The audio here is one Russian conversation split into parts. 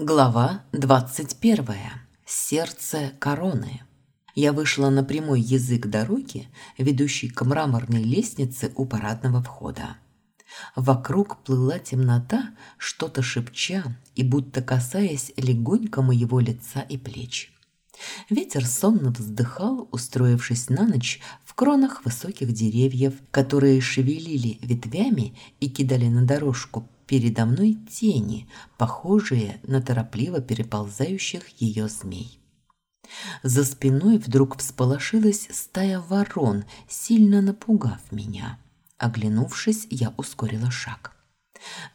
Глава 21. Сердце короны. Я вышла на прямой язык дороги, ведущий к мраморной лестнице у парадного входа. Вокруг плыла темнота, что-то шепча и будто касаясь легонько моего лица и плеч. Ветер сонно вздыхал, устроившись на ночь в кронах высоких деревьев, которые шевелили ветвями и кидали на дорожку передо мной тени, похожие на торопливо переползающих ее змей. За спиной вдруг всполошилась стая ворон, сильно напугав меня. Оглянувшись, я ускорила шаг.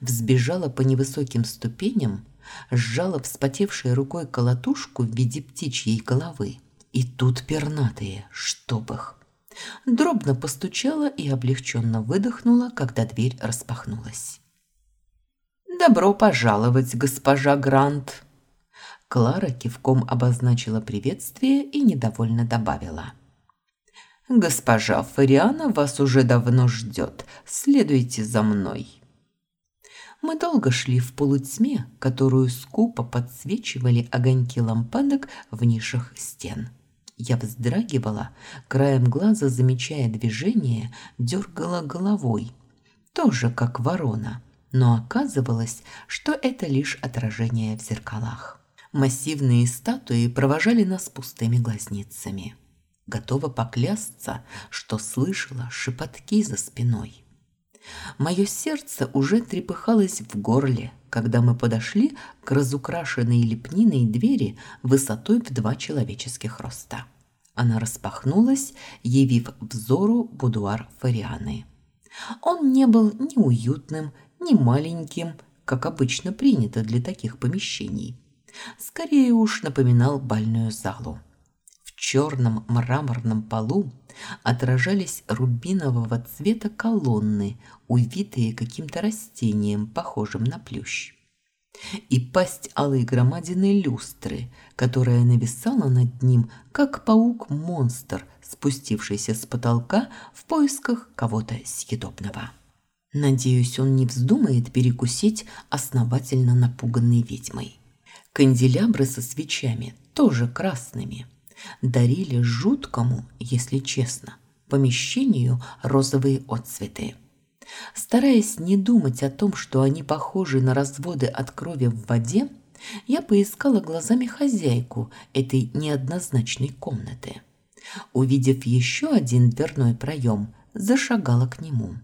Взбежала по невысоким ступеням, сжала вспотевшей рукой колотушку в виде птичьей головы. И тут пернатые, чтоб их. Дробно постучала и облегченно выдохнула, когда дверь распахнулась. «Добро пожаловать, госпожа Грант!» Клара кивком обозначила приветствие и недовольно добавила. «Госпожа Фариана вас уже давно ждет. Следуйте за мной». Мы долго шли в полутьме, которую скупо подсвечивали огоньки лампадок в нишах стен. Я вздрагивала, краем глаза замечая движение, дергала головой, тоже как ворона – но оказывалось, что это лишь отражение в зеркалах. Массивные статуи провожали нас пустыми глазницами. Готова поклясться, что слышала шепотки за спиной. Мое сердце уже трепыхалось в горле, когда мы подошли к разукрашенной лепниной двери высотой в два человеческих роста. Она распахнулась, явив взору будуар Фарианы. Он не был ни уютным, не маленьким, как обычно принято для таких помещений. Скорее уж напоминал бальную залу. В черном мраморном полу отражались рубинового цвета колонны, увитые каким-то растением, похожим на плющ. И пасть алой громадины люстры, которая нависала над ним, как паук-монстр, спустившийся с потолка в поисках кого-то съедобного. Надеюсь, он не вздумает перекусить основательно напуганной ведьмой. Канделябры со свечами, тоже красными, дарили жуткому, если честно, помещению розовые отцветы. Стараясь не думать о том, что они похожи на разводы от крови в воде, я поискала глазами хозяйку этой неоднозначной комнаты. Увидев еще один дверной проем, зашагала к нему.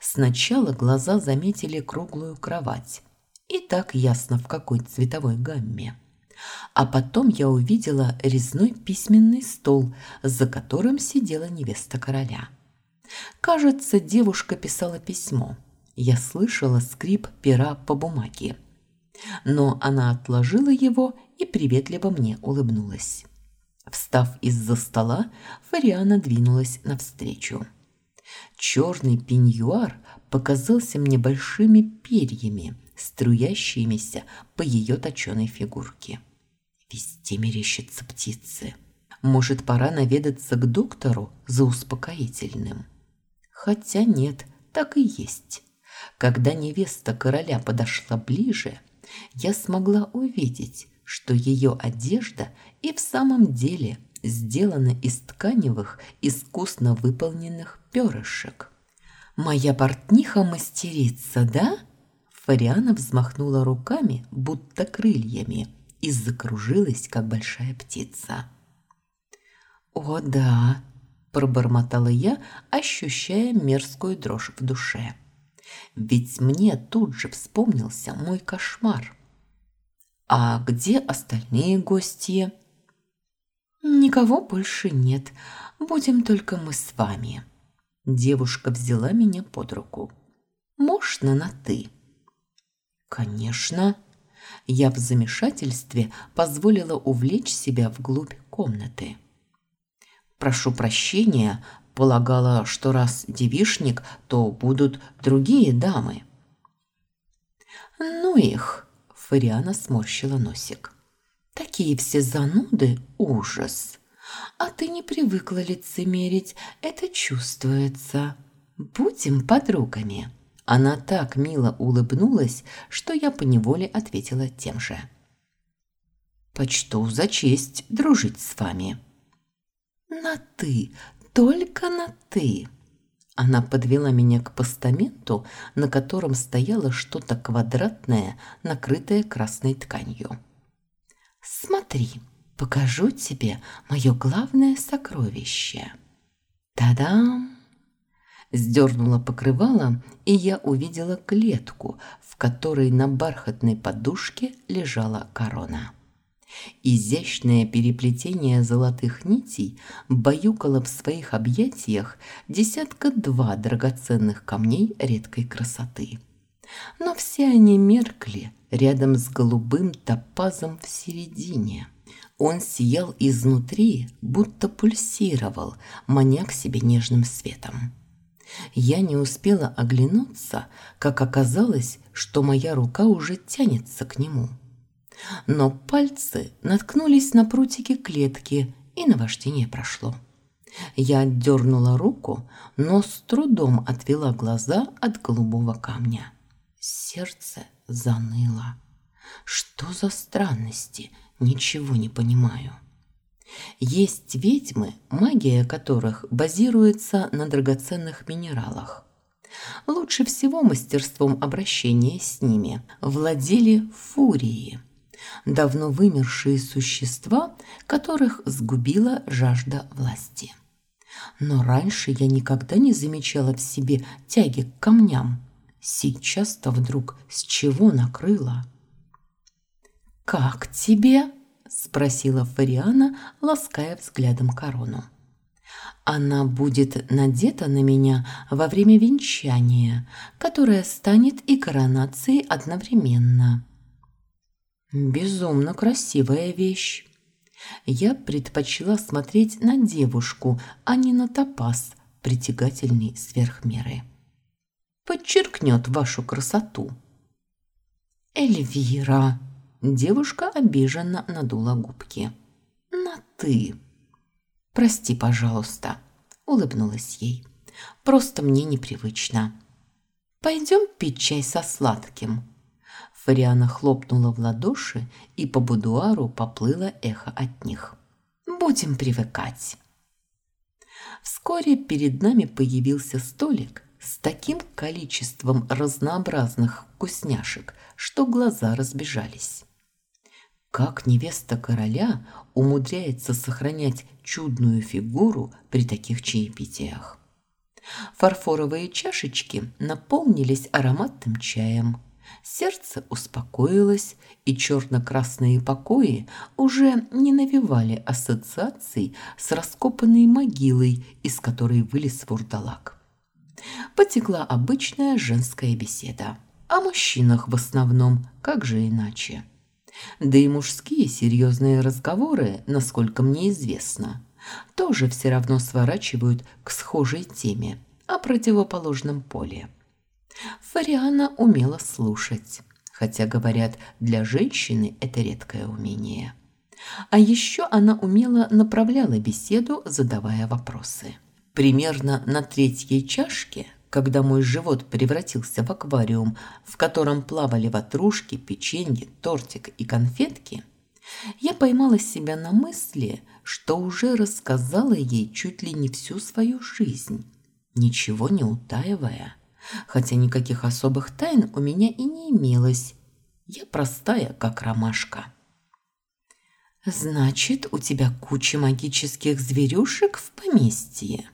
Сначала глаза заметили круглую кровать. И так ясно, в какой цветовой гамме. А потом я увидела резной письменный стол, за которым сидела невеста короля. Кажется, девушка писала письмо. Я слышала скрип пера по бумаге. Но она отложила его и приветливо мне улыбнулась. Встав из-за стола, Фариана двинулась навстречу. Черный пеньюар показался мне большими перьями, струящимися по ее точеной фигурке. Везде мерещатся птицы. Может, пора наведаться к доктору за успокоительным? Хотя нет, так и есть. Когда невеста короля подошла ближе, я смогла увидеть, что ее одежда и в самом деле сделана из тканевых, искусно выполненных перышек. «Моя портниха мастерица, да?» Фариана взмахнула руками, будто крыльями, и закружилась, как большая птица. «О, да!» – пробормотала я, ощущая мерзкую дрожь в душе. «Ведь мне тут же вспомнился мой кошмар». «А где остальные гости?» «Никого больше нет. Будем только мы с вами». Девушка взяла меня под руку. «Можно на «ты»?» «Конечно». Я в замешательстве позволила увлечь себя вглубь комнаты. «Прошу прощения, полагала, что раз девишник, то будут другие дамы». «Ну их!» – Фариана сморщила носик. Такие все зануды – ужас. А ты не привыкла лицемерить, это чувствуется. Будем подругами». Она так мило улыбнулась, что я поневоле ответила тем же. Почту за честь дружить с вами». «На «ты», только на «ты». Она подвела меня к постаменту, на котором стояло что-то квадратное, накрытое красной тканью. «Смотри, покажу тебе мое главное сокровище». «Та-дам!» Сдернула покрывало, и я увидела клетку, в которой на бархатной подушке лежала корона. Изящное переплетение золотых нитей баюкало в своих объятиях десятка-два драгоценных камней редкой красоты. Но все они меркли рядом с голубым топазом в середине. Он сиял изнутри, будто пульсировал, маня к себе нежным светом. Я не успела оглянуться, как оказалось, что моя рука уже тянется к нему – но пальцы наткнулись на прутики клетки, и наваждение прошло. Я отдернула руку, но с трудом отвела глаза от голубого камня. Сердце заныло. Что за странности? Ничего не понимаю. Есть ведьмы, магия которых базируется на драгоценных минералах. Лучше всего мастерством обращения с ними владели фурии – давно вымершие существа, которых сгубила жажда власти. Но раньше я никогда не замечала в себе тяги к камням. Сейчас-то вдруг с чего накрыла? «Как тебе?» – спросила Фариана, лаская взглядом корону. Она будет надета на меня во время венчания, которое станет и коронацией одновременно. Безумно красивая вещь. Я предпочла смотреть на девушку, а не на топаз, притягательный сверх меры. Подчеркнет вашу красоту. Эльвира. Девушка обиженно надула губки. На «ты». «Прости, пожалуйста», — улыбнулась ей. «Просто мне непривычно. Пойдем пить чай со сладким». Фариана хлопнула в ладоши, и по будуару поплыло эхо от них. «Будем привыкать». Вскоре перед нами появился столик с таким количеством разнообразных вкусняшек, что глаза разбежались. Как невеста короля умудряется сохранять чудную фигуру при таких чаепитиях? Фарфоровые чашечки наполнились ароматным чаем – Сердце успокоилось, и черно-красные покои уже не навевали ассоциаций с раскопанной могилой, из которой вылез вурдалак. Потекла обычная женская беседа. О мужчинах в основном, как же иначе. Да и мужские серьезные разговоры, насколько мне известно, тоже все равно сворачивают к схожей теме о противоположном поле. Фариана умела слушать, хотя, говорят, для женщины это редкое умение. А еще она умело направляла беседу, задавая вопросы. Примерно на третьей чашке, когда мой живот превратился в аквариум, в котором плавали ватрушки, печенье, тортик и конфетки, я поймала себя на мысли, что уже рассказала ей чуть ли не всю свою жизнь, ничего не утаивая хотя никаких особых тайн у меня и не имелось. Я простая, как ромашка. «Значит, у тебя куча магических зверюшек в поместье?»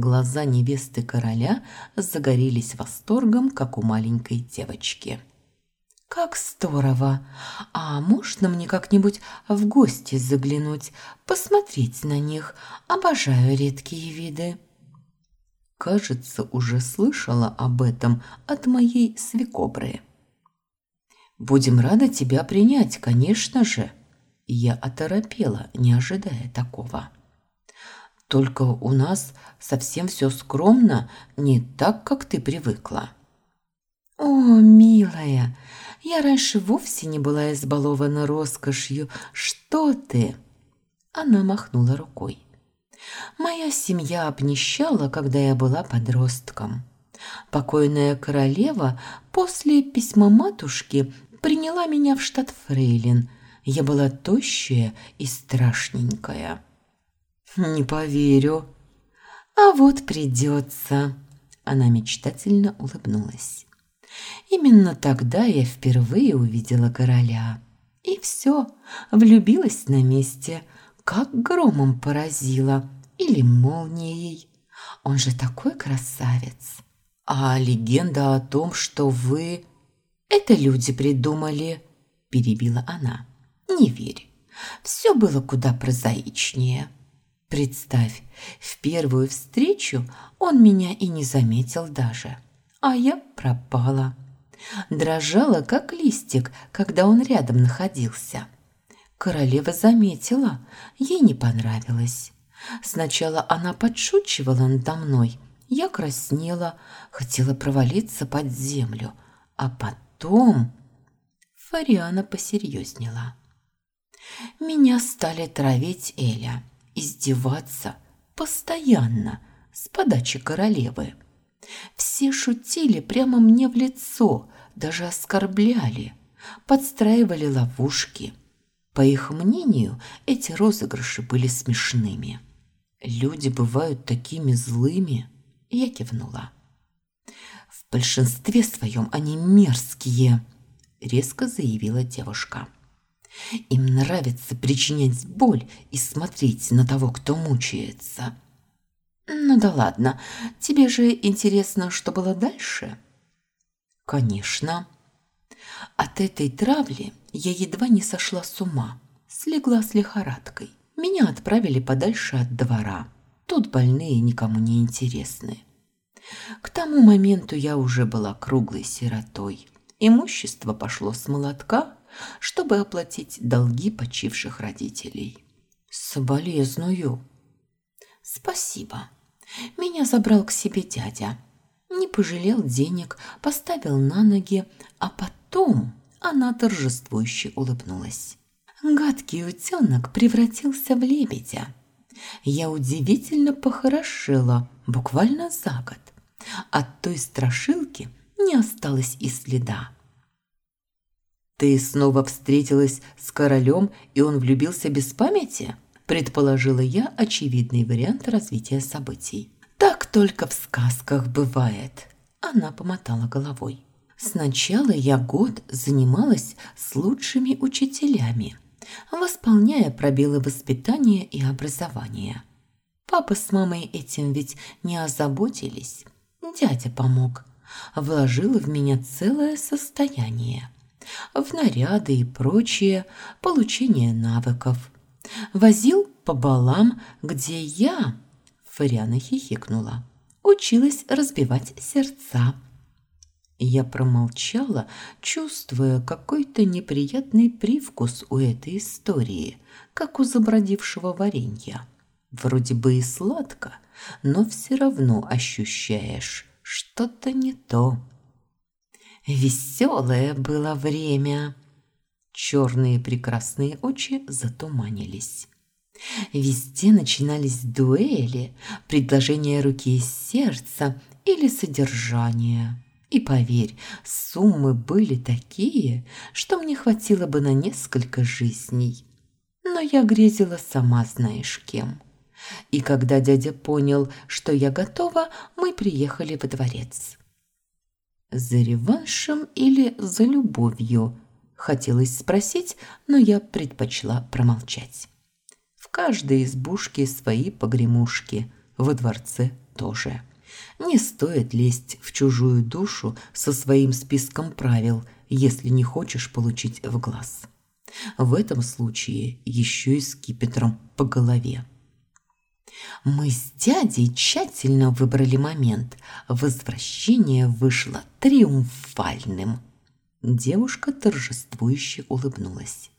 Глаза невесты короля загорелись восторгом, как у маленькой девочки. «Как здорово! А можно мне как-нибудь в гости заглянуть, посмотреть на них? Обожаю редкие виды!» кажется, уже слышала об этом от моей свекобры. «Будем рады тебя принять, конечно же!» Я оторопела, не ожидая такого. «Только у нас совсем все скромно, не так, как ты привыкла». «О, милая, я раньше вовсе не была избалована роскошью. Что ты?» Она махнула рукой. Моя семья обнищала, когда я была подростком. Покойная королева после письма матушки приняла меня в штат Фрейлин. Я была тощая и страшненькая. «Не поверю». «А вот придется». Она мечтательно улыбнулась. Именно тогда я впервые увидела короля. И все, влюбилась на месте, как громом поразила или молнией. Он же такой красавец. А легенда о том, что вы... Это люди придумали, перебила она. Не верь. Все было куда прозаичнее. Представь, в первую встречу он меня и не заметил даже. А я пропала. Дрожала, как листик, когда он рядом находился. Королева заметила, ей не понравилось. Сначала она подшучивала надо мной, я краснела, хотела провалиться под землю, а потом Фариана посерьезнела. Меня стали травить Эля, издеваться постоянно с подачи королевы. Все шутили прямо мне в лицо, даже оскорбляли, подстраивали ловушки. По их мнению, эти розыгрыши были смешными. Люди бывают такими злыми. Я кивнула. В большинстве своем они мерзкие, резко заявила девушка. Им нравится причинять боль и смотреть на того, кто мучается. Ну да ладно, тебе же интересно, что было дальше? Конечно. От этой травли я едва не сошла с ума, слегла с лихорадкой. Меня отправили подальше от двора. Тут больные никому не интересны. К тому моменту я уже была круглой сиротой. Имущество пошло с молотка, чтобы оплатить долги почивших родителей. Соболезную. Спасибо. Меня забрал к себе дядя. Не пожалел денег, поставил на ноги, а потом она торжествующе улыбнулась. Гадкий утенок превратился в лебедя. Я удивительно похорошела, буквально за год. От той страшилки не осталось и следа. «Ты снова встретилась с королем, и он влюбился без памяти?» предположила я очевидный вариант развития событий. Так только в сказках бывает. Она помотала головой. Сначала я год занималась с лучшими учителями, восполняя пробелы воспитания и образования. Папа с мамой этим ведь не озаботились. Дядя помог. Вложил в меня целое состояние. В наряды и прочее, получение навыков – Возил по балам, где я, Фариана хихикнула, училась разбивать сердца. Я промолчала, чувствуя какой-то неприятный привкус у этой истории, как у забродившего варенья. Вроде бы и сладко, но все равно ощущаешь что-то не то. Веселое было время. Черные прекрасные очи затуманились. Везде начинались дуэли, предложения руки и сердца или содержания. И поверь, суммы были такие, что мне хватило бы на несколько жизней. Но я грезила сама знаешь кем. И когда дядя понял, что я готова, мы приехали во дворец. За реваншем или за любовью – Хотелось спросить, но я предпочла промолчать. В каждой избушке свои погремушки, во дворце тоже. Не стоит лезть в чужую душу со своим списком правил, если не хочешь получить в глаз. В этом случае еще и скипетром по голове. Мы с дядей тщательно выбрали момент. Возвращение вышло триумфальным – Девушка торжествующе улыбнулась.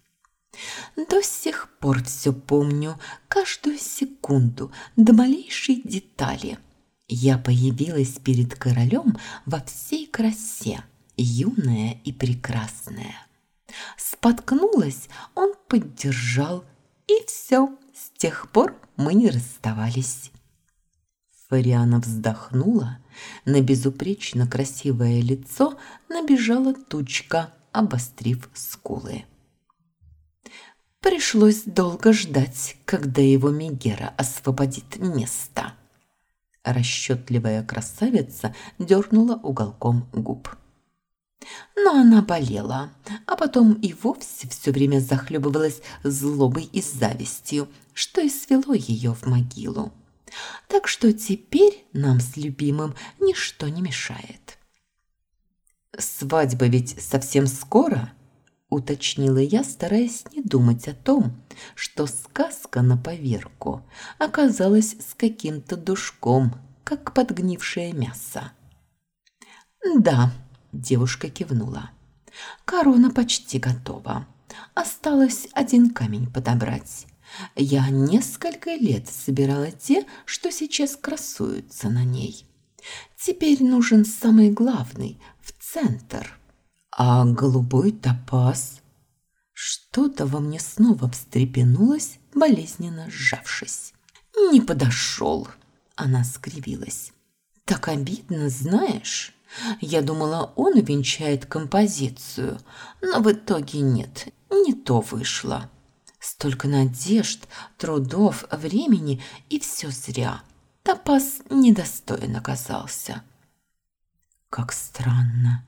До сих пор все помню, каждую секунду, до малейшей детали. Я появилась перед королем во всей красе, юная и прекрасная. Споткнулась, он поддержал, и все, тех пор мы не расставались. Фариана вздохнула, на безупречно красивое лицо набежала тучка, обострив скулы. Пришлось долго ждать, когда его Мегера освободит место. Расчетливая красавица дернула уголком губ. Но она болела, а потом и вовсе все время захлебывалась злобой и завистью, что и свело ее в могилу. Так что теперь нам с любимым ничто не мешает. «Свадьба ведь совсем скоро?» – уточнила я, стараясь не думать о том, что сказка на поверку оказалась с каким-то душком, как подгнившее мясо. «Да», – девушка кивнула. «Корона почти готова. Осталось один камень подобрать. Я несколько лет собирала те, что сейчас красуются на ней. Теперь нужен самый главный, в центр. А голубой топаз... Что-то во мне снова встрепенулось, болезненно сжавшись. «Не подошел», — она скривилась. «Так обидно, знаешь. Я думала, он венчает композицию, но в итоге нет, не то вышло». Столько надежд, трудов, времени, и все зря. Топас недостоин оказался. Как странно.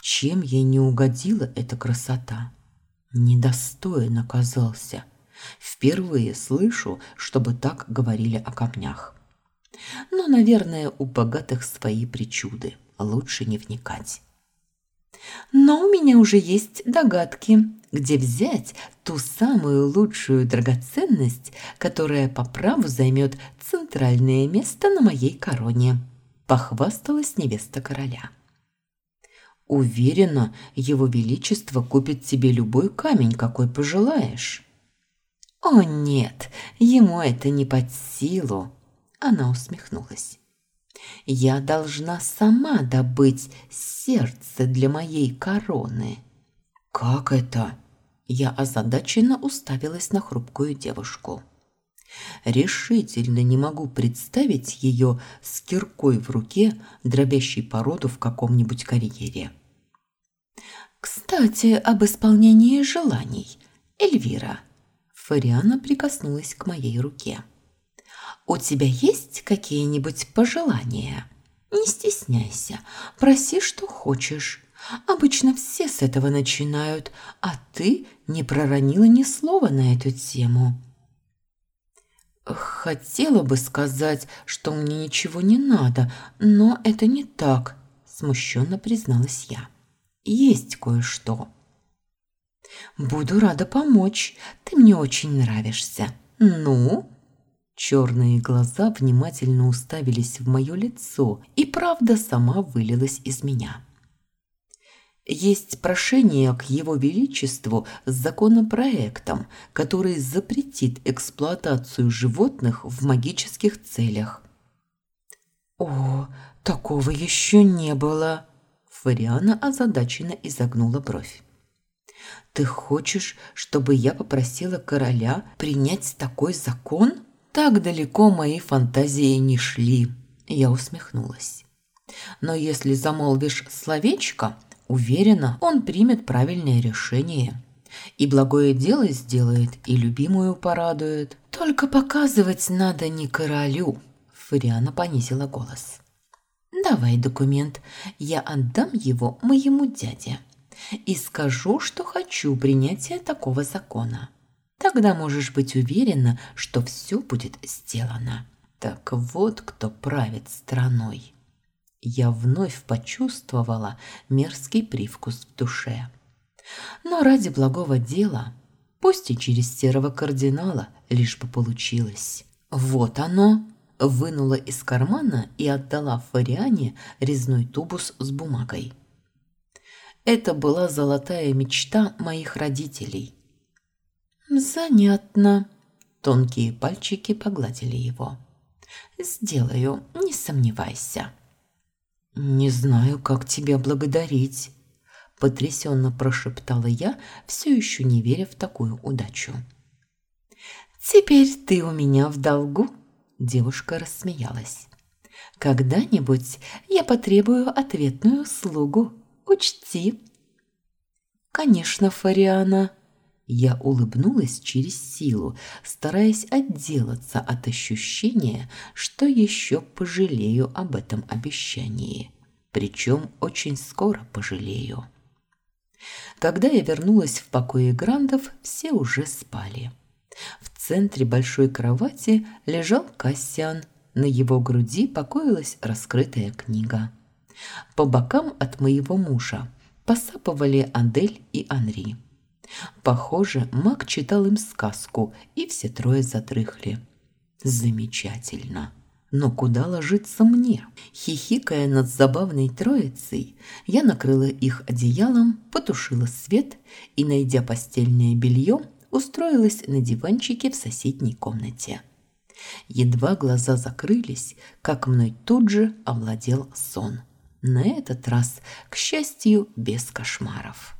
Чем ей не угодила эта красота? Недостоин оказался. Впервые слышу, чтобы так говорили о камнях. Но, наверное, у богатых свои причуды. Лучше не вникать. Но у меня уже есть догадки, где взять ту самую лучшую драгоценность, которая по праву займет центральное место на моей короне», – похвасталась невеста короля. «Уверена, его величество купит тебе любой камень, какой пожелаешь». «О нет, ему это не под силу», – она усмехнулась. «Я должна сама добыть сердце для моей короны». «Как это?» Я озадаченно уставилась на хрупкую девушку. Решительно не могу представить ее с киркой в руке, дробящей породу в каком-нибудь карьере. «Кстати, об исполнении желаний. Эльвира». Фариана прикоснулась к моей руке. «У тебя есть какие-нибудь пожелания? Не стесняйся, проси, что хочешь. Обычно все с этого начинают, а ты не проронила ни слова на эту тему. Хотела бы сказать, что мне ничего не надо, но это не так, смущенно призналась я. Есть кое-что. Буду рада помочь. Ты мне очень нравишься. Ну, Черные глаза внимательно уставились в мое лицо, и правда сама вылилась из меня. Есть прошение к Его Величеству с законопроектом, который запретит эксплуатацию животных в магических целях. «О, такого еще не было!» Фариана озадаченно изогнула бровь. «Ты хочешь, чтобы я попросила короля принять такой закон?» Так далеко мои фантазии не шли, я усмехнулась. Но если замолвишь словечко, Уверена, он примет правильное решение. И благое дело сделает, и любимую порадует. Только показывать надо не королю. Фариана понизила голос. Давай документ, я отдам его моему дяде. И скажу, что хочу принятия такого закона. Тогда можешь быть уверена, что все будет сделано. Так вот кто правит страной я вновь почувствовала мерзкий привкус в душе. Но ради благого дела, пусть и через серого кардинала, лишь бы получилось. Вот оно! Вынула из кармана и отдала Фариане резной тубус с бумагой. Это была золотая мечта моих родителей. «Занятно». Тонкие пальчики погладили его. «Сделаю, не сомневайся». «Не знаю, как тебя благодарить», – потрясенно прошептала я, все еще не веря в такую удачу. «Теперь ты у меня в долгу», – девушка рассмеялась. «Когда-нибудь я потребую ответную услугу. Учти». «Конечно, Фариана». Я улыбнулась через силу, стараясь отделаться от ощущения, что еще пожалею об этом обещании. Причем очень скоро пожалею. Когда я вернулась в покое Грандов, все уже спали. В центре большой кровати лежал Кассиан. На его груди покоилась раскрытая книга. По бокам от моего мужа посапывали Андель и Анри. Похоже, маг читал им сказку, и все трое задрыхли. Замечательно. Но куда ложиться мне? Хихикая над забавной троицей, я накрыла их одеялом, потушила свет и, найдя постельное белье, устроилась на диванчике в соседней комнате. Едва глаза закрылись, как мной тут же овладел сон. На этот раз, к счастью, без кошмаров.